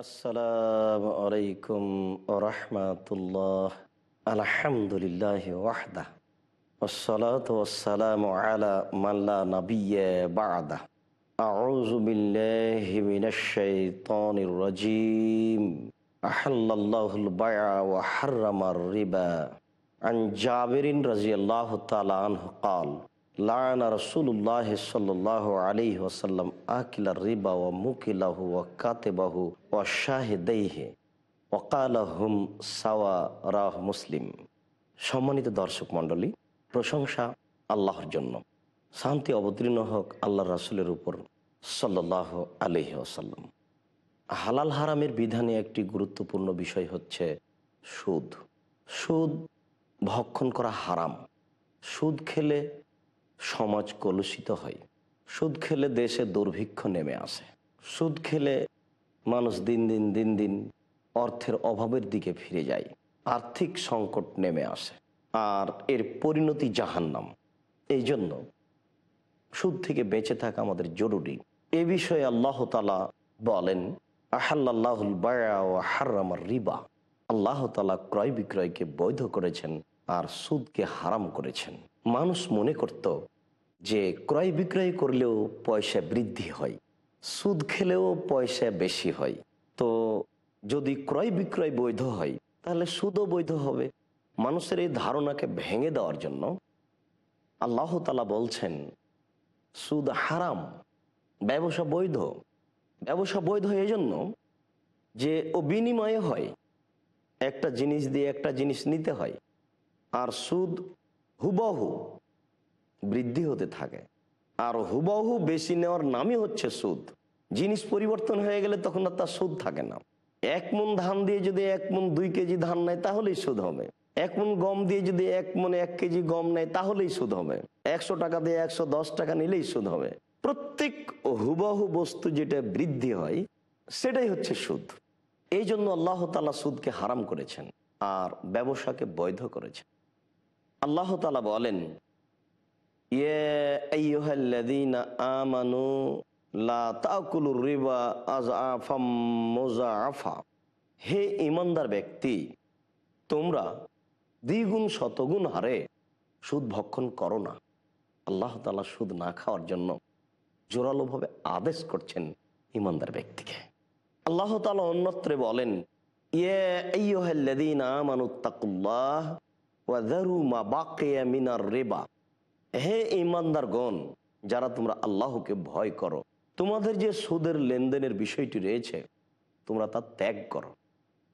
আসসালামু আলাইকুম রহমতুল্লাহ আলহামদুলিল্লাহ ওয়াহদা والصلاة والسلام على من لا نبي بعده أعوذ بالله من الشيطان الرجيم أحل الله البيع وحرم الربا عن جابر رضي الله تعالى عنه قال সাওয়া রাহ মুসলিম। সম্মানিত দর্শক মণ্ডলী, প্রশংসা আল্লাহর জন্য। শান্তি অবতীর্ণ হোক আল্লাহ রাসুলের উপর সাল্লাহ আলহি আসাল্লাম হালাল হারামের বিধানে একটি গুরুত্বপূর্ণ বিষয় হচ্ছে সুদ। সুদ ভক্ষণ করা হারাম। সুদ খেলে সমাজ কলুষিত হয়। সুদ খেলে দেশে দুর্ভিক্ষ নেমে আসে। সুদ খেলে মানুষ দিন দিন দিন দিন অর্থের অভাবের দিকে ফিরে যায়। আর্থিক সংকট নেমে আসে। আর এর পরিণতি জাহান্নাম। এই জন্য সুদ থেকে বেঁচে থাকা আমাদের জরুরি। এ বিষয়ে আল্লাহ তালা বলেন আহাল্লাহুল বায়া ও হার্রামার রিবা। আল্লাহ তালা ক্রয় বিক্রয়কে বৈধ করেছেন আর সুদকে হারাম করেছেন। মানুষ মনে করত যে ক্রয় বিক্রয় করলেও পয়সা বৃদ্ধি হয়, সুদ খেলেও পয়সা বেশি হয়। তো যদি ক্রয় বিক্রয় বৈধ হয়, তাহলে সুদও বৈধ হবে। মানুষের এই ধারণাকে ভেঙে দেওয়ার জন্য আল্লাহ তালা বলছেন, সুদ হারাম, ব্যবসা বৈধ। ব্যবসা বৈধ এই জন্য যে ও বিনিময়ে হয়, একটা জিনিস দিয়ে একটা জিনিস নিতে হয়, আর সুদ হুবহু বৃদ্ধি হতে থাকে। আর হুবহু বেশি নেওয়ার নামই হচ্ছে সুদ। জিনিস পরিবর্তন হয়ে গেলে তখন আর তার সুদ থাকে না। এক মন ধান দিয়ে যদি এক মন দুই কেজি ধান নেয়, তাহলেই সুদ হবে। এক মন গম দিয়ে যদি এক মনে এক কেজি গম নেয়, তাহলেই সুদ হবে। একশো টাকা দিয়ে একশো দশ টাকা নিলেই সুদ হবে। প্রত্যেক হুবহু বস্তু যেটা বৃদ্ধি হয়, সেটাই হচ্ছে সুদ। এই জন্য আল্লাহ তালা সুদকে হারাম করেছেন আর ব্যবসাকে বৈধ করেছেন। আল্লাহ তালা বলেন হে ইমানদার ব্যক্তি, তোমরা দ্বিগুণ শতগুণ হারে সুদ ভক্ষণ করো না। আল্লাহ তালা সুদ না খাওয়ার জন্য জোরালোভাবে আদেশ করছেন ইমানদার ব্যক্তিকে। আল্লাহ তালা অন্যত্রে বলেন রেবা। হে যারা তোমরা আল্লাহকে ভয় করো, তোমাদের যে সুদের লেনদেনের বিষয়টি রয়েছে, তোমরা তা ত্যাগ করো।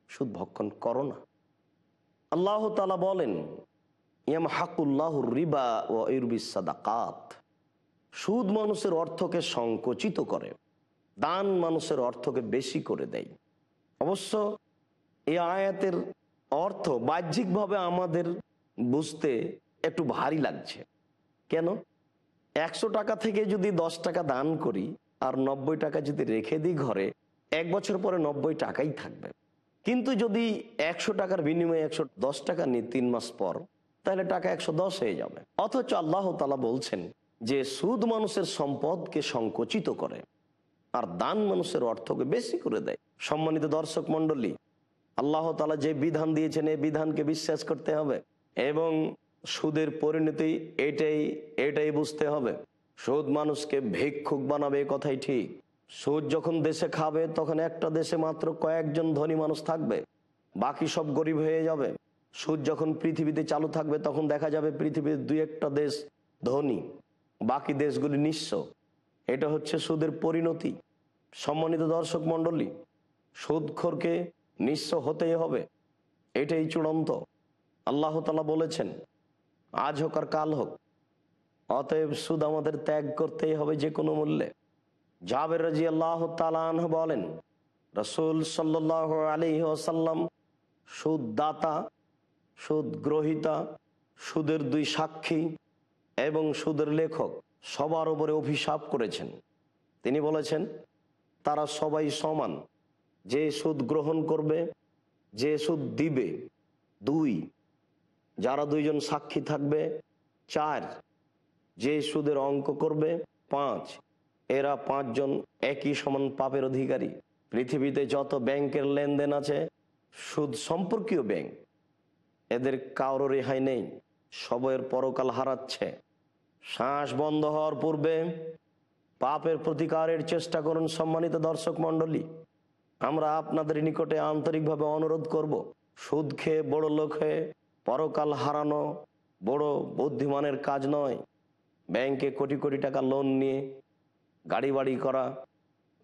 সুদ ভক্ষণ করো না। আল্লাহ তালা বলেন ইয়াম হাকুল্লাহ রিবা ও সাদাকাত। সুদ মানুষের অর্থকে সংকুচিত করে, দান মানুষের অর্থকে বেশি করে দেয়। অবশ্য এই আয়াতের অর্থ বাহ্যিকভাবে আমাদের বুঝতে একটু ভারী লাগছে। কেন? একশো টাকা থেকে যদি দশ টাকা দান করি, আর নব্বই টাকা যদি রেখে দিই ঘরে, এক বছর পরে নব্বই টাকাই থাকবে। কিন্তু যদি একশো টাকার বিনিময়ে একশো দশ টাকা নিই তিন মাস পর, তাহলে টাকা একশো দশ হয়ে যাবে। অথচ আল্লাহ তালা বলছেন যে, সুদ মানুষের সম্পদকে সংকুচিত করে, আর দান মানুষের অর্থকে বেশি করে দেয়। সম্মানিত দর্শক মন্ডলী আল্লাহ তালা যে বিধান দিয়েছেন, এই বিধানকে বিশ্বাস করতে হবে। এবং সুদের পরিণতি এটাই এটাই বুঝতে হবে। সুদ মানুষকে ভিক্ষুক বানাবে কথাই ঠিক। সুদ যখন দেশে খাবে, তখন একটা দেশে মাত্র কয়েকজন ধনী মানুষ থাকবে। বাকি সব গরিব হয়ে যাবে। সুদ যখন পৃথিবীতে চালু থাকবে, তখন দেখা যাবে পৃথিবীর দুই একটা দেশ ধনী। বাকি দেশগুলি নিঃস্ব। এটা হচ্ছে সুদের পরিণতি। সম্মানিত দর্শক মণ্ডলী, সুদখোরকে নিঃস্ব হতেই হবে। এটাই চূড়ান্ত। আল্লাহ তালা বলেছেন, আজ হোক আর কাল হোক, অতএব সুদ আমাদের ত্যাগ করতেই হবে যে কোনো মূল্যে। জাবের রাজি আল্লাহ তালান বলেন, রসুল সাল্লাহ আলী ওসাল্লাম সুদ দাতা সুদ গ্রহিতা সুদের দুই সাক্ষী এবং সুদের লেখক সবার উপরে অভিশাপ করেছেন। তিনি বলেছেন, তারা সবাই সমান, যে সুদ গ্রহণ করবে, যে সুদ দিবে, দুই যারা দুইজন সাক্ষী থাকবে, চার, যে সুদের অঙ্ক করবে, পাঁচ, এরা পাঁচজন একই সমান পাপের অধিকারী। পৃথিবীতে যত ব্যাংকের লেনদেন আছে, সুদ সম্পর্কীয় ব্যাংক, এদের কারও রেহাই নেই সবয়ের পরকাল হারাচ্ছে। শ্বাস বন্ধ হওয়ার পূর্বে পাপের প্রতিকারের চেষ্টা করুন সম্মানিত দর্শক মণ্ডলী। আমরা আপনাদের নিকটে আন্তরিকভাবে অনুরোধ করব, সুদ খেয়ে বড় লোক হয়ে পরকাল হারানো বড় বুদ্ধিমানের কাজ নয়। ব্যাংকে কোটি কোটি টাকা লোন নিয়ে গাড়ি বাড়ি করা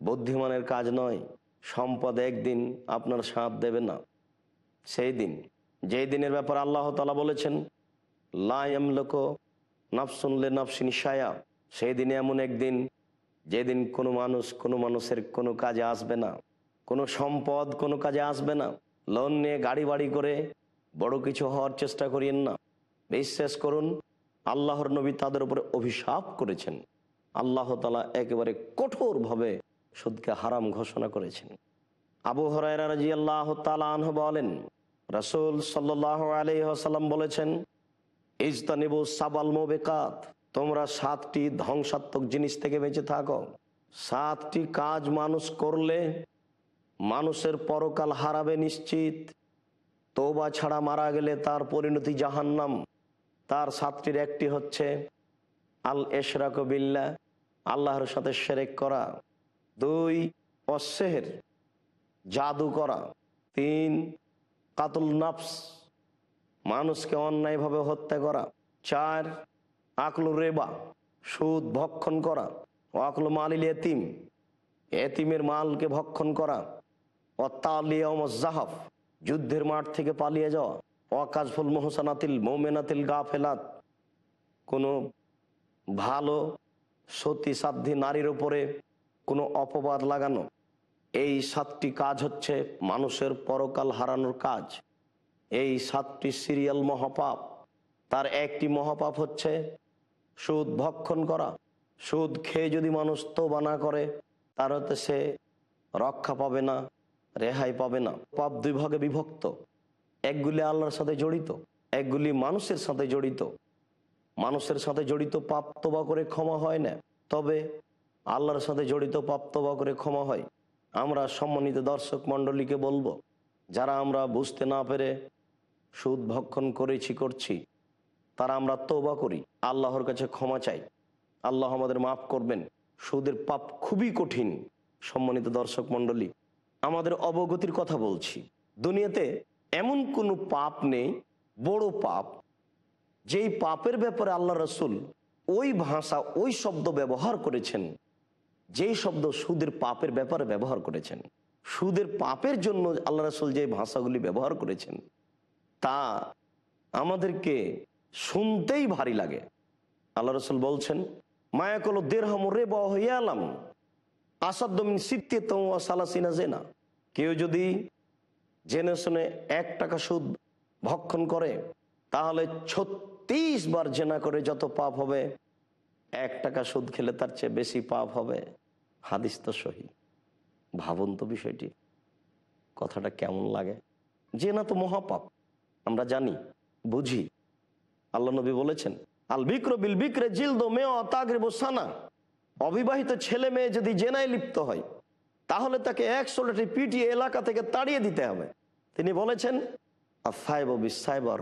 বুদ্ধিমানের কাজ নয়। সম্পদ একদিন আপনার সাথ দেবে না। সেই দিন, যেই দিনের ব্যাপারে আল্লাহ তালা বলেছেন লাইম লোক নাফসুনলে নাফসিন সায়া সেই দিনে এমন একদিন, যেদিন কোনো মানুষ কোনো মানুষের কোনো কাজে আসবে না। কোনো সম্পদ কোনো কাজে আসবে না। লোন নিয়ে গাড়ি বাড়ি করে বড় কিছু হওয়ার চেষ্টা করিয়েন না। বিশ্বাস করুন, আল্লাহর নবী তাদের উপরে অভিশাপ করেছেন। আল্লাহ তালা একেবারে কঠোরভাবে সুদকে হারাম ঘোষণা করেছেন। আবু হরাইরা রাজি আল্লাহ তালাহ বলেন, রসুল সাল্লাহ আলহাম বলেছেন, ইজতানিবু সাবাল মোবেকাত তোমরা সাতটি ধ্বংসাত্মক জিনিস থেকে বেঁচে থাকো। সাতটি কাজ মানুষ করলে মানুষের পরকাল হারাবে নিশ্চিত। তোবা ছাড়া মারা গেলে তার পরিণতি জাহান্নাম। তার সাতটির একটি হচ্ছে, আল এশরাক বিল্লা আল্লাহর সাথে সেরেক করা। দুই অশেহের জাদু করা। তিন, কাতুল নাফস, মানুষকে অন্যায়ভাবে হত্যা করা। চার, আকলু রেবা, সুদ ভক্ষণ করা। আকলু মালিল এতিম, এতিমের মালকে ভক্ষণ করা। জাহাফ যুদ্ধের মাঠ থেকে পালিয়ে যাওয়া। অকাজফুল মোহসানাতিল, মোমেনাতিল গা ফেলাত কোনো ভালো সতী সাধ্যী নারীর ওপরে কোনো অপবাদ লাগানো। এই সাতটি কাজ হচ্ছে মানুষের পরকাল হারানোর কাজ। এই সাতটি সিরিয়াল মহাপাপ। তার একটি মহাপাপ হচ্ছে সুদ ভক্ষণ করা। সুদ খেয়ে যদি মানুষ তো বানা করে তার হতে সে রক্ষা পাবে না। রেহাই পাবে না। পাপ দুই ভাগে বিভক্ত। একগুলি আল্লাহর সাথে জড়িত, একগুলি মানুষের সাথে জড়িত। মানুষের সাথে জড়িত পাপ তোবা করে ক্ষমা হয় না, তবে আল্লাহর সাথে জড়িত পাপ তোবা করে ক্ষমা হয়। আমরা সম্মানিত দর্শক মণ্ডলীকে বলব, যারা আমরা বুঝতে না পেরে সুদ ভক্ষণ করেছি, করছি, তারা আমরা তোবা করি, আল্লাহর কাছে ক্ষমা চাই। আল্লাহ আমাদের মাফ করবেন। সুদের পাপ খুবই কঠিন, সম্মানিত দর্শক মণ্ডলী। আমাদের অবগতির কথা বলছি। দুনিয়াতে এমন কোনো পাপ নেই, বড় পাপ, যেই পাপের ব্যাপারে আল্লাহ রসুল ওই ভাষা, ওই শব্দ ব্যবহার করেছেন, যেই শব্দ সুদের পাপের ব্যাপারে ব্যবহার করেছেন। সুদের পাপের জন্য আল্লাহ রসুল যে ভাষাগুলি ব্যবহার করেছেন, তা আমাদেরকে শুনতেই ভারী লাগে। আল্লাহ রসুল বলছেন, মায়াকল দেড়হাম রে বহিয়ালাম আসাদ্দমিন সিত্তে সালাসিনা জেনা। কেউ যদি জেনে শুনে এক টাকা সুদ ভক্ষণ করে, তাহলে ছত্রিশ বার জেনা করে যত পাপ হবে, এক টাকা সুদ খেলে তার চেয়ে বেশি পাপ হবে। হাদিস তো সহি। ভাবুন তো বিষয়টি। কথাটা কেমন লাগে? জেনা তো মহাপাপ, আমরা জানি, বুঝি। আল্লাহ নবী বলেছেন, আল বিক্র বিল বিক্রে জিলদো মেয় তাগরে সানা। অবিবাহিত ছেলে মেয়ে যদি জেনায় লিপ্ত হয়, তাহলে তাকে একশো লাঠি পিটিয়ে এলাকা থেকে তাড়িয়ে দিতে হবে। তিনি বলেছেন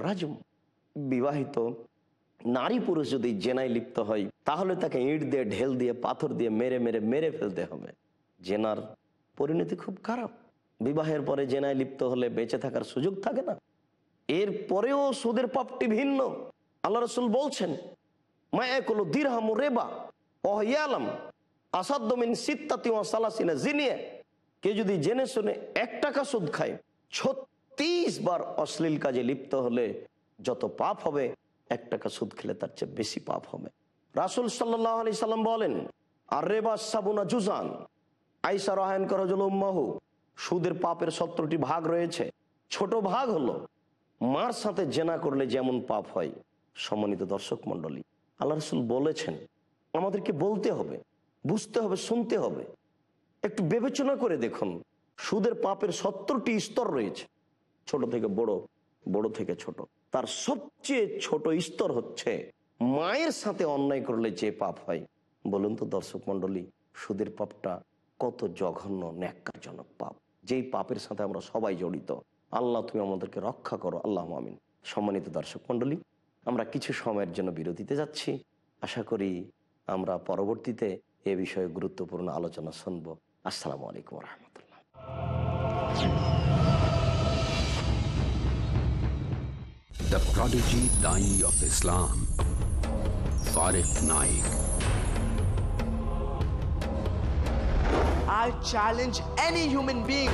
রাজুম। বিবাহিত নারী পুরুষ যদি জেনায় লিপ্ত হয়, তাহলে তাকে ইট দিয়ে, ঢেল দিয়ে, পাথর দিয়ে মেরে মেরে মেরে ফেলতে হবে। জেনার পরিণতি খুব খারাপ। বিবাহের পরে জেনায় লিপ্ত হলে বেঁচে থাকার সুযোগ থাকে না। এর পরেও সুদের পাপটি ভিন্ন। আল্লাহ রসুল বলছেন, মায়াকুলো দিরহাম রেবা। অহিয়ালাম আসাদ্দমিন সিত্তাতি ও সালাসিনা জিনিয়ে কেউ যদি জেনে শুনে এক টাকা সুদ খায়, ছত্রিশ বার অশ্লীল কাজে লিপ্ত হলে যত পাপ হবে, এক টাকা সুদ খেলে তার চেয়ে বেশি পাপ হবে। রাসুল সাল্লাহ আলি সাল্লাম বলেন, আর রেবা সাবুনা জুজান আইসা রহায়ন করজুল্মাহু সুদের পাপের সত্তরটি ভাগ রয়েছে, ছোট ভাগ হলো মার সাথে জেনা করলে যেমন পাপ হয়, সম্মানিত দর্শক মন্ডলী আল্লাহ রসুল বলেছেন আমাদেরকে বলতে হবে, বুঝতে হবে, শুনতে হবে। একটু বিবেচনা করে দেখুন, সুদের পাপের সত্তরটি স্তর রয়েছে, ছোট থেকে বড় বড় থেকে ছোট। তার সবচেয়ে ছোট স্তর হচ্ছে মায়ের সাথে অন্যায় করলে যে পাপ হয়। বলুন তো দর্শক মন্ডলী সুদের পাপটা কত জঘন্য, ন্যাক্কারজনক পাপ। যেই পাপের সাথে আমরা সবাই জড়িত, আল্লাহ তুমি আমাদেরকে রক্ষা করো, আল্লাহ আমিন। সম্মানিত দর্শক মন্ডলী আমরা কিছু সময়ের জন্য বিরতিতে যাচ্ছি। আশা করি আমরা পরবর্তীতে এ বিষয়ে গুরুত্বপূর্ণ আলোচনা শুনব আসসালামু আলাইকুম রহমতুল্লাহ The prodigy Dai of Islam. Farid Naik. I challenge any human being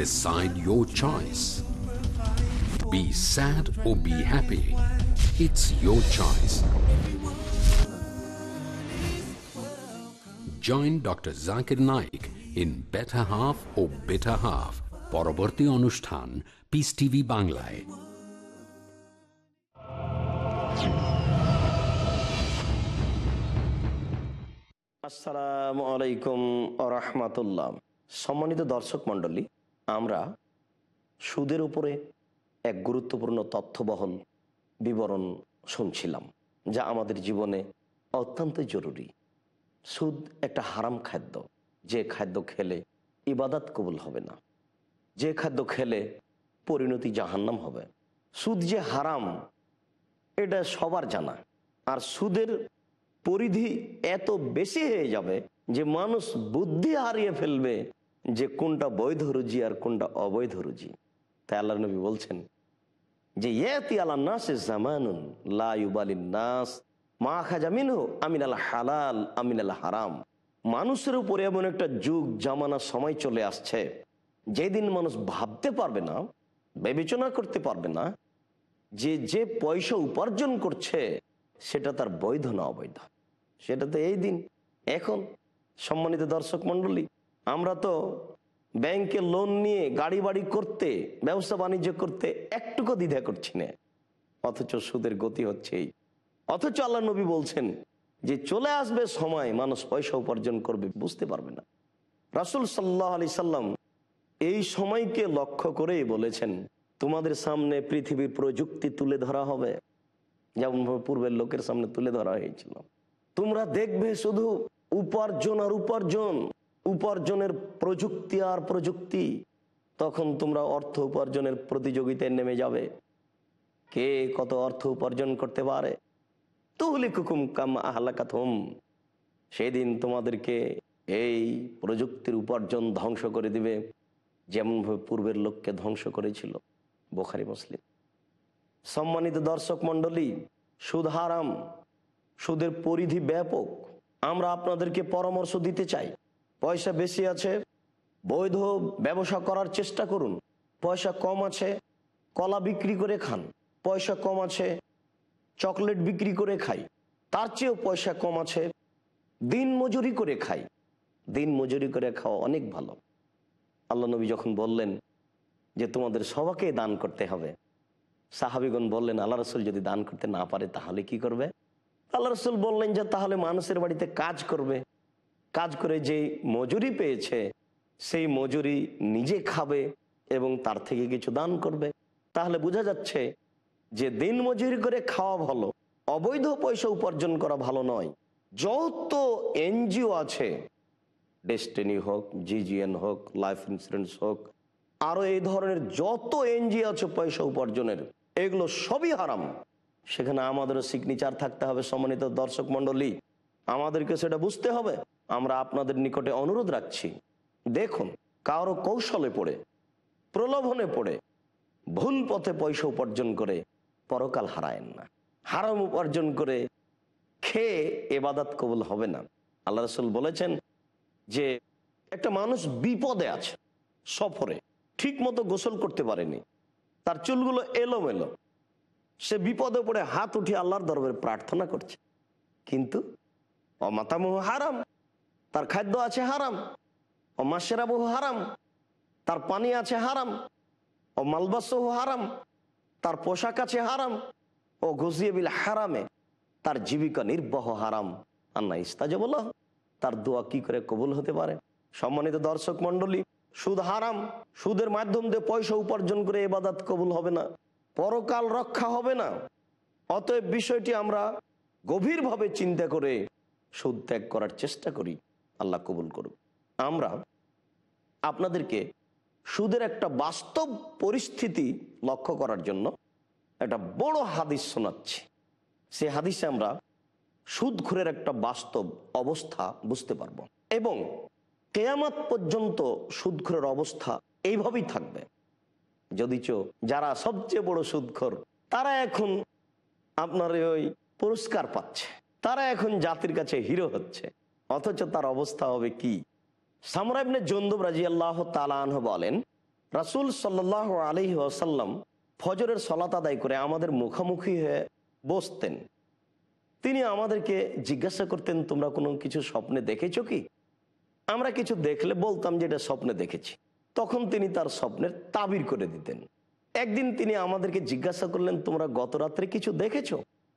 Decide your choice. Be sad or be happy. It's your choice. Join Dr. Zakir Naik in Better Half or Bitter Half. পরবর্তী অনুষ্ঠান piece TV বাংলায় আসসালামু আলাইকুম রহমাতুল্লাহ সম্মানিত দর্শক মণ্ডলী আমরা সুদের উপরে এক গুরুত্বপূর্ণ তথ্যবহল বিবরণ শুনছিলাম, যা আমাদের জীবনে অত্যন্ত জরুরি। সুদ একটা হারাম খাদ্য। যে খাদ্য খেলে ইবাদাত কবুল হবে না। যে খাদ্য খেলে পরিণতি জাহান্নাম হবে। সুদ যে হারাম, এটা সবার জানা। আর সুদের পরিধি এত বেশি হয়ে যাবে যে মানুষ বুদ্ধি হারিয়ে ফেলবে যে কোনটা বৈধ রুজি আর কোনটা অবৈধ রুজি। তাই আল্লাহ নবী বলছেন যে, ইয়াতি আল্লাহ নাস জামানুন লাইবালিন নাস, মা খাজা মিনহু আমিন আল হালাল আমিন আল হারাম। মানুষের উপরে এমন একটা যুগ, জামানা, সময় চলে আসছে, যেদিন মানুষ ভাবতে পারবে না, বিবেচনা করতে পারবে না যে যে পয়সা উপার্জন করছে, সেটা তার বৈধ না অবৈধ। সেটা তো এই দিন। এখন সম্মানিত দর্শক মণ্ডলী আমরা তো ব্যাংকে লোন নিয়ে গাড়ি বাড়ি করতে, ব্যবসা বাণিজ্য করতে একটুকু দ্বিধা করছি না। অথচ সুদের গতি হচ্ছে এই। অথচ আল্লাহ নবী বলছেন যে চলে আসবে সময় মানুষ পয়সা উপার্জন করবে, বুঝতে পারবে না। রাসুল সাল্লাহ আলি সাল্লাম এই সময়কে লক্ষ্য করেই বলেছেন, তোমাদের সামনে পৃথিবীর প্রযুক্তি তুলে ধরা হবে। যেমন পূর্বের লোকের সামনে তুলে ধরা হয়েছিল। তোমরা দেখবে শুধু উপার্জন আর উপার্জন। উপার্জনের প্রযুক্তি আর প্রযুক্তি, তখন তোমরা অর্থ উপার্জনের প্রতিযোগিতায় নেমে যাবে। কে কত অর্থ উপার্জন করতে পারে? তুহলি কুকুম কাম আহলাকাত সেদিন তোমাদেরকে এই প্রযুক্তির উপার্জন ধ্বংস করে দিবে, যেমনভাবে পূর্বের লোককে ধ্বংস করেছিল বোখারি মুসলিম। সম্মানিত দর্শক মণ্ডলী, সুদ হারাম, সুদের পরিধি ব্যাপক। আমরা আপনাদেরকে পরামর্শ দিতে চাই। পয়সা বেশি আছে, বৈধ ব্যবসা করার চেষ্টা করুন। পয়সা কম আছে, কলা বিক্রি করে খান। পয়সা কম আছে, চকলেট বিক্রি করে খাই। তার চেয়েও পয়সা কম আছে, দিন মজুরি করে খাই। দিন মজুরি করে খাওয়া অনেক ভালো। আল্লাহ নবী যখন বললেন যে তোমাদের সবাকে দান করতে হবে, সাহাবিগণ বললেন, আল্লাহ রসুল যদি দান করতে না পারে তাহলে কি করবে? আল্লাহ রসুল বললেন যে তাহলে মানুষের বাড়িতে কাজ করবে। কাজ করে যে মজুরি পেয়েছে, সেই মজুরি নিজে খাবে এবং তার থেকে কিছু দান করবে। তাহলে বোঝা যাচ্ছে যে দিন মজুরি করে খাওয়া ভালো, অবৈধ পয়সা উপার্জন করা ভালো নয়। যত এনজিও আছে, ডেস্টিনি হোক, জিজিএন হোক, লাইফ ইন্স্যুরেন্স হোক আরও এই ধরনের যত এনজিও আছে পয়সা উপার্জনের, এগুলো সবই হারাম। সেখানে আমাদেরও সিগনেচার থাকতে হবে সম্মানিত দর্শক মন্ডলী আমাদেরকে সেটা বুঝতে হবে। আমরা আপনাদের নিকটে অনুরোধ রাখছি। দেখুন, কারও কৌশলে পড়ে, প্রলোভনে পড়ে, ভুল পথে পয়সা উপার্জন করে পরকাল হারায়েন না। হারাম উপার্জন করে খেয়ে এবাদাত কবুল হবে না। আল্লাহ রসুল বলেছেন যে, একটা মানুষ বিপদে আছে, সফরে ঠিক মতো গোসল করতে পারেনি, তার চুলগুলো এলোমেলো, সে বিপদে পড়ে হাত উঠিয়ে আল্লাহর দরবারে প্রার্থনা করছে। কিন্তু অমাতামহ হারাম। তার খাদ্য আছে হারাম, ও মাসেরাবহ হারাম, তার পানি আছে হারাম, ও মালবাসহ হারাম, তার পোশাক আছে হারাম, ও ঘুষিয়ে বিল হারামে, তার জীবিকা নির্বাহ হারাম। আর না ইস্তাজবল্লাহ, তার দোয়া কি করে কবুল হতে পারে? সম্মানিত দর্শক মন্ডলী সুদ হারাম, সুদের মাধ্যম দিয়ে পয়সা উপার্জন করে এবাদাত কবুল হবে না, পরকাল রক্ষা হবে না। অতএব বিষয়টি আমরা গভীরভাবে চিন্তা করে সুদ ত্যাগ করার চেষ্টা করি। আল্লাহ কবুল করুক। আমরা আপনাদেরকে সুদের একটা বাস্তব পরিস্থিতি লক্ষ্য করার জন্য একটা বড় হাদিস শোনাচ্ছি। সে হাদিসে আমরা সুদখোরের একটা বাস্তব অবস্থা বুঝতে পারব এবং কেয়ামাত পর্যন্ত সুদখোরের অবস্থা এইভাবেই থাকবে। যদিচ যারা সবচেয়ে বড় সুদখোর তারা এখন আপনার ওই পুরস্কার পাচ্ছে, তারা এখন জাতির কাছে হিরো হচ্ছে। অথচ তার অবস্থা হবে কি? সামরাইবনে জন্দুব রাজি আল্লাহ তালাহ বলেন, রাসুল সাল্লাহ আলহি আসাল্লাম ফজরের সলাত আদায় করে আমাদের মুখোমুখি হয়ে বসতেন। তিনি আমাদেরকে জিজ্ঞাসা করতেন, তোমরা কোনো কিছু স্বপ্নে দেখেছ কি? আমরা কিছু দেখলে বলতাম যে এটা স্বপ্নে দেখেছি। তখন তিনি তার স্বপ্নের তাবির করে দিতেন। একদিন তিনি আমাদেরকে জিজ্ঞাসা করলেন, তোমরা গত রাত্রে কিছু দেখেছ?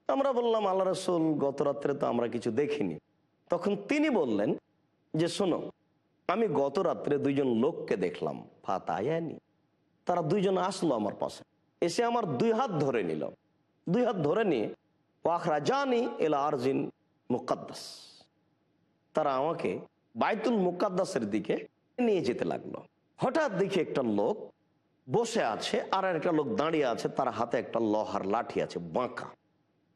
আমরা বললাম, আল্লাহ রসুল, গত রাত্রে তো আমরা কিছু দেখিনি। তখন তিনি বললেন, যে শোনো, আমি গত রাত্রে দুইজন লোককে দেখলাম, ফাতায়ানি। তারা দুইজন আসলো আমার পাশে। এসে আমার দুই হাত ধরে নিল। দুই হাত ধরে নিয়ে ওয়াখরা জানি এলা আরজিন মুকাদ্দাস। তারা আমাকে বাইতুল মুকাদ্দাসের দিকে নিয়ে যেতে লাগল। হঠাৎ দেখি একটা লোক বসে আছে, আর একটা লোক দাঁড়িয়ে আছে, তার হাতে একটা লোহার লাঠি আছে, বাঁকা।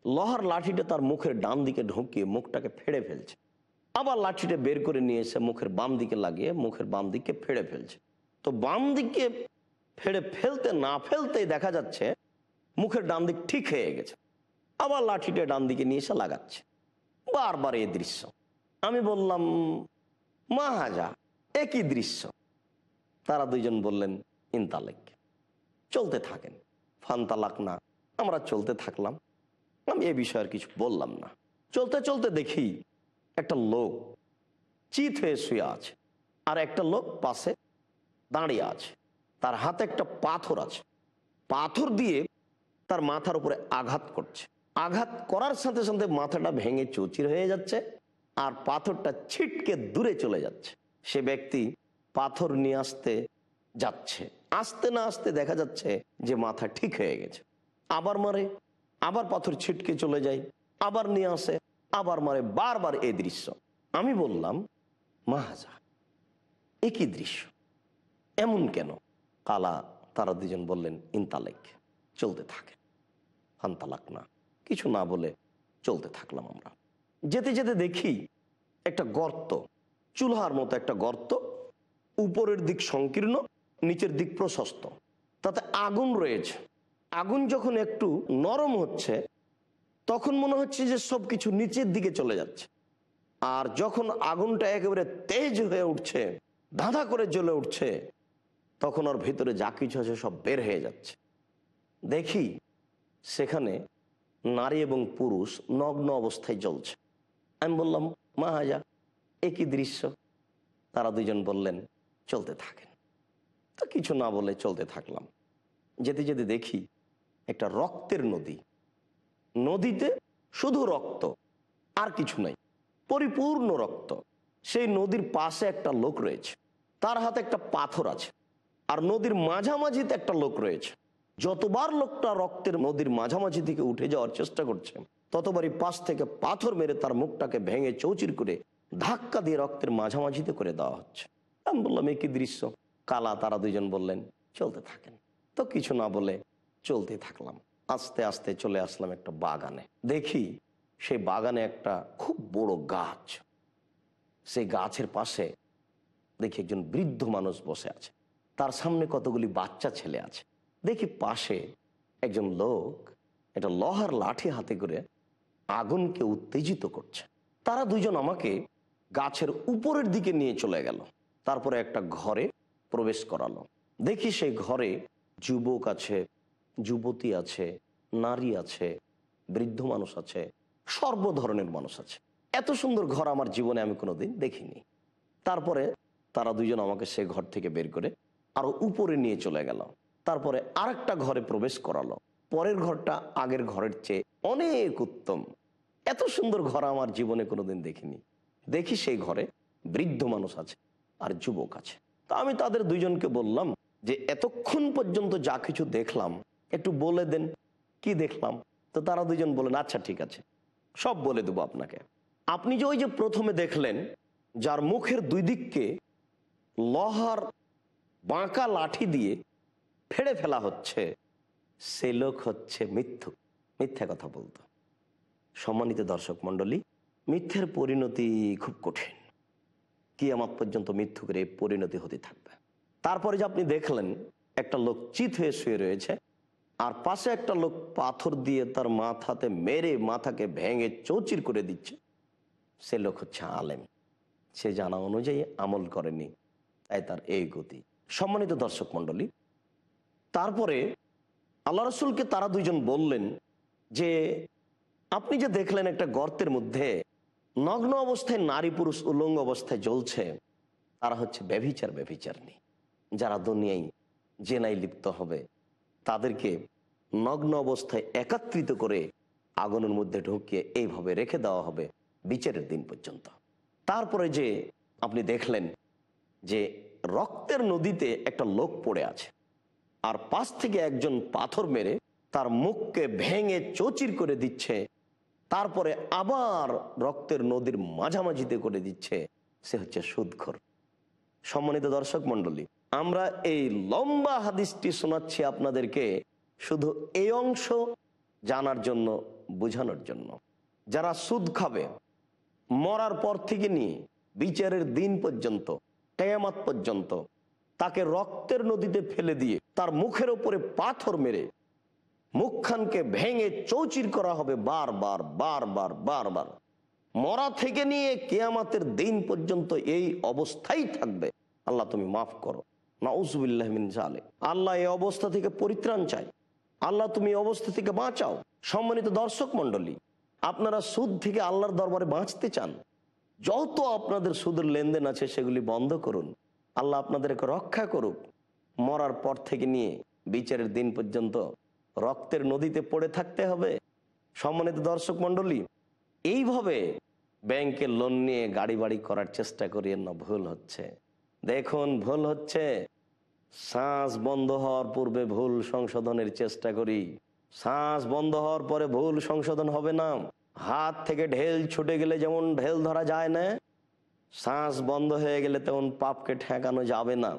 লোহার লাঠিটা তার মুখের ডান দিকে ঢুকিয়ে মুখটাকে ফেড়ে ফেলছে। আবার লাঠিটা বের করে নিয়ে এসে মুখের বাম দিকে লাগিয়ে মুখের বাম দিকে ফেড়ে ফেলছে। তো বাম দিকে ফেড়ে ফেলতে না ফেলতেই দেখা যাচ্ছে মুখের ডান দিক ঠিক হয়ে গেছে। আবার লাঠিটা ডান দিকে নিয়ে এসে লাগাচ্ছে। বারবার এই দৃশ্য। আমি বললাম মা হাজা একই দৃশ্য। তারা দুইজন বললেন, ইনতালেক। চলতে থাকেন। ফান্তালাক না আমরা চলতে থাকলাম। আমি এ বিষয়ে আর কিছু বললাম না। চলতে চলতে দেখি একটা লোক চিত হয়ে শুয়ে আছে আর একটা লোক পাশে দাঁড়িয়ে আছে। তার হাতে একটা পাথর আছে। পাথর দিয়ে তার মাথার উপরে আঘাত করছে। আঘাত করার সাথে সাথে মাথাটা ভেঙে চৌচির হয়ে যাচ্ছে আর পাথরটা ছিটকে দূরে চলে যাচ্ছে। সে ব্যক্তি পাথর নিয়ে আসতে যাচ্ছে। আসতে না আসতে দেখা যাচ্ছে যে মাথা ঠিক হয়ে গেছে। আবার মারে আবার পাথর ছিটকে চলে যায়, আবার নিয়ে আসে, আবার মারে, বারবার এই দৃশ্য। আমি বললাম, মাহাজা একই দৃশ্য? এমন কেন? কালা তারা দুজন বললেন, ইনতালেক, চলতে থাকে। ফান্তালাক না, কিছু না বলে চলতে থাকলাম আমরা। যেতে যেতে দেখি একটা গর্ত, চুলহার মতো একটা গর্ত, উপরের দিক সংকীর্ণ, নিচের দিক প্রশস্ত। তাতে আগুন রয়েছে। আগুন যখন একটু নরম হচ্ছে, তখন মনে হচ্ছে যে সব কিছু নিচের দিকে চলে যাচ্ছে। আর যখন আগুনটা একেবারে তেজ হয়ে উঠছে, ধাঁধা করে জ্বলে উঠছে, তখন ওর ভিতরে যা কিছু আছে সব বের হয়ে যাচ্ছে। দেখি সেখানে নারী এবং পুরুষ নগ্ন অবস্থায় জ্বলছে। আমি বললাম মা হাজা একই দৃশ্য? তারা দুজন বললেন, চলতে থাকেন। তো কিছু না বলে চলতে থাকলাম। যেতে যেতে দেখি একটা রক্তের নদী। নদীতে শুধু রক্ত, আর কিছু নাই, পরিপূর্ণ রক্ত। সেই নদীর পাশে একটা লোক রয়েছে, তার হাতে একটা পাথর আছে, আর নদীর মাঝামাঝিতে একটা লোক রয়েছে। যতবার লোকটা রক্তের নদীর মাঝামাঝি থেকে উঠে যাওয়ার চেষ্টা করছে, ততবারই পাশ থেকে পাথর মেরে তার মুখটাকে ভেঙে চৌচির করে ধাক্কা দিয়ে রক্তের মাঝামাঝিতে করে দেওয়া হচ্ছে। আমি বললাম, এ কি দৃশ্য? কালা তারা দুজন বললেন, চলতে থাকেন। তো কিছু না বলে চলতে থাকলাম। আস্তে আস্তে চলে আসলাম একটা বাগানে। দেখি সেই বাগানে একটা খুব বড় গাছ। সেই গাছের পাশে দেখি একজন বৃদ্ধ মানুষ বসে আছে। তার সামনে কতগুলি বাচ্চা ছেলে আছে। দেখি পাশে একজন লোক একটা লোহার লাঠি হাতে করে আগুনকে উত্তেজিত করছে। তারা দুজন আমাকে গাছের উপরের দিকে নিয়ে চলে গেল। তারপরে একটা ঘরে প্রবেশ করালো। দেখি সেই ঘরে যুবক আছে যুবতী আছে, নারী আছে, বৃদ্ধ মানুষ আছে সর্ব ধরনের মানুষ আছে। এত সুন্দর ঘর আমার জীবনে আমি কোনোদিন দেখিনি। তারপরে তারা দুজন আমাকে সে ঘর থেকে বের করে আরও উপরে নিয়ে চলে গেল। তারপরে আরেকটা ঘরে প্রবেশ করালো। পরের ঘরটা আগের ঘরের চেয়ে অনেক উত্তম। এত সুন্দর ঘর আমার জীবনে কোনোদিন দেখিনি। দেখি সেই ঘরে বৃদ্ধ মানুষ আছে আর যুবক আছে। তা আমি তাদের দুইজনকে বললাম যে, এতক্ষণ পর্যন্ত যা কিছু দেখলাম একটু বলে দেন, কি দেখলাম? তো তারা দুজন বলেন আচ্ছা ঠিক আছে। সব বলে দেবো আপনাকে। আপনি যে ওই যে প্রথমে দেখলেন, যার মুখের দুই দিককে লহার বাঁকা লাঠি দিয়ে ফেড়ে ফেলা হচ্ছে, সে লোক হচ্ছে মিথ্যু। মিথ্যা কথা বলতো। সম্মানিত দর্শক মণ্ডলী, মিথ্যের পরিণতি খুব কঠিন। কি আমার পর্যন্ত মিথ্যুকের এই পরিণতি হতে থাকবে। তারপরে যে আপনি দেখলেন, একটা লোক চিত হয়ে শুয়ে রয়েছে আর পাশে একটা লোক পাথর দিয়ে তার মাথাতে মেরে মাথাকে ভেঙে চৌচির করে দিচ্ছে। সে লোক হচ্ছে আলেম। সে জানা অনুযায়ী আমল করেনি, তাই তার এই গতি। সম্মানিত দর্শক মণ্ডলী, তারপরে আল্লাহ রসুলকে তারা দুইজন বললেন যে, আপনি যে দেখলেন একটা গর্তের মধ্যে নগ্ন অবস্থায় নারী পুরুষ উলঙ্গ অবস্থায় জ্বলছে, তারা হচ্ছে ব্যভিচার ব্যভিচারনি যারা দুনিয়ায় জেনাই লিপ্ত হবে। তাদেরকে নগ্ন অবস্থায় একাত্রিত করে আগুনের মধ্যে ঢুকিয়ে এইভাবে রেখে দেওয়া হবে বিচারের দিন পর্যন্ত। তারপরে যে আপনি দেখলেন যে রক্তের নদীতে একটা লোক পড়ে আছে আর পাশ থেকে একজন পাথর মেরে তার মুখকে ভেঙে চচির করে দিচ্ছে, তারপরে আবার রক্তের নদীর মাঝামাঝিতে করে দিচ্ছে, সে হচ্ছে সুদখর। সম্মানিত দর্শক মন্ডলী আমরা এই লম্বা হাদিসটি শোনাচ্ছি আপনাদেরকে শুধু এই অংশ জানার জন্য, বোঝানোর জন্য। যারা সুদ খাবে, মরার পর থেকে নিয়ে বিচারের দিন পর্যন্ত, কেয়ামাত পর্যন্ত, তাকে রক্তের নদীতে ফেলে দিয়ে তার মুখের ওপরে পাথর মেরে মুখখানকে ভেঙে চৌচির করা হবে বারবার বারবার বারবার মরা থেকে নিয়ে কেয়ামাতের দিন পর্যন্ত এই অবস্থাই থাকবে। আল্লাহ তুমি মাফ করো। আল্লাহ এই অবস্থা থেকে পরিত্রাণ চাই আল্লাহ তুমি অবস্থা থেকে বাঁচাও। সম্মানিত দর্শক মন্ডলী আপনারা সুদ থেকে আল্লাহর দরবারে বাঁচতে চান। যত আপনাদের সুদের লেনদেন আছে সেগুলি বন্ধ করুন। আল্লাহ আপনাদেরকে রক্ষা করুক। মরার পর থেকে নিয়ে বিচারের দিন পর্যন্ত রক্তের নদীতে পড়ে থাকতে হবে। সম্মানিত দর্শক মন্ডলী এইভাবে ব্যাংকে লোন নিয়ে গাড়ি বাড়ি করার চেষ্টা করি না ভুল হচ্ছে। দেখুন, ভুল হচ্ছে। শ্বাস বন্ধ হওয়ার পূর্বে ভুল সংশোধনের চেষ্টা করি। শ্বাস বন্ধ হওয়ার পরে ভুল সংশোধন হবে না। হাত থেকে ঢেল ছুটে গেলে যেমন ঢেল ধরা যায় না, শ্বাস বন্ধ হয়ে গেলে তেমন পাপকে ঠেকানো যাবে না।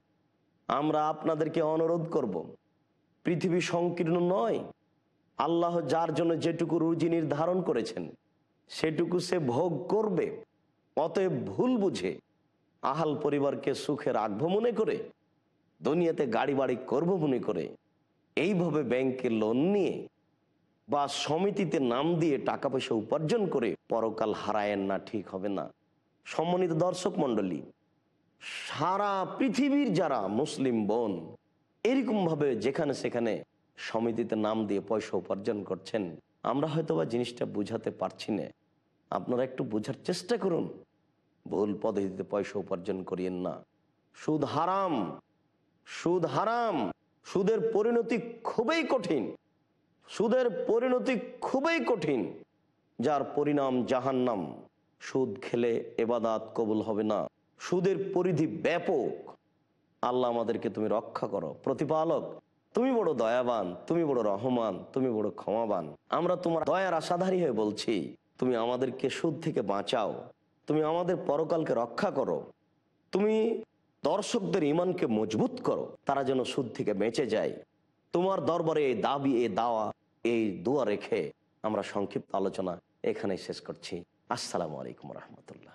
আমরা আপনাদেরকে অনুরোধ করব। পৃথিবী সংকীর্ণ নয়। আল্লাহ যার জন্য যেটুকু রুজি নির্ধারণ করেছেন, সেটুকু সে ভোগ করবে, অতএব ভুল বুঝে আহাল পরিবারকে সুখে রাখব মনে করে, দুনিয়াতে গাড়ি বাড়ি করব মনে করে, এইভাবে ব্যাংকে লোন নিয়ে বা সমিতিতে নাম দিয়ে টাকা পয়সা উপার্জন করে পরকাল হারায়েন না, ঠিক হবে না। সম্মানিত দর্শক মণ্ডলী, সারা পৃথিবীর যারা মুসলিম বোন, এরকমভাবে যেখানে সেখানে সমিতিতে নাম দিয়ে পয়সা উপার্জন করছেন, আমরা হয়তো বা জিনিসটা বুঝাতে পারছি না। আপনারা একটু বোঝার চেষ্টা করুন। ভুল পদ্ধতিতে পয়সা উপার্জন করিয়েন না। সুদ হারাম সুদ হারাম, সুদের পরিণতি খুবই কঠিন, সুদের পরিণতি খুবই কঠিন, যার পরিণাম জাহান্নাম। সুদ খেলে এবাদাত কবুল হবে না। সুদের পরিধি ব্যাপক। আল্লাহ আমাদেরকে তুমি রক্ষা করো, প্রতিপালক। তুমি বড় দয়াবান, তুমি বড় রহমান, তুমি বড় ক্ষমাবান। আমরা তোমার দয়ার আশাধারী হয়ে বলছি, তুমি আমাদেরকে সুদ থেকে বাঁচাও। তুমি আমাদের পরকালকে রক্ষা করো। তুমি দর্শকদের ইমানকে মজবুত করো। তারা যেন সুদ থেকে বেঁচে যায়। তোমার দরবারে এই দাবি, এই দাওয়া, এই দোয়া রেখে আমরা সংক্ষিপ্ত আলোচনা এখানেই শেষ করছি। আসসালামু আলাইকুম রহমতুল্লাহ।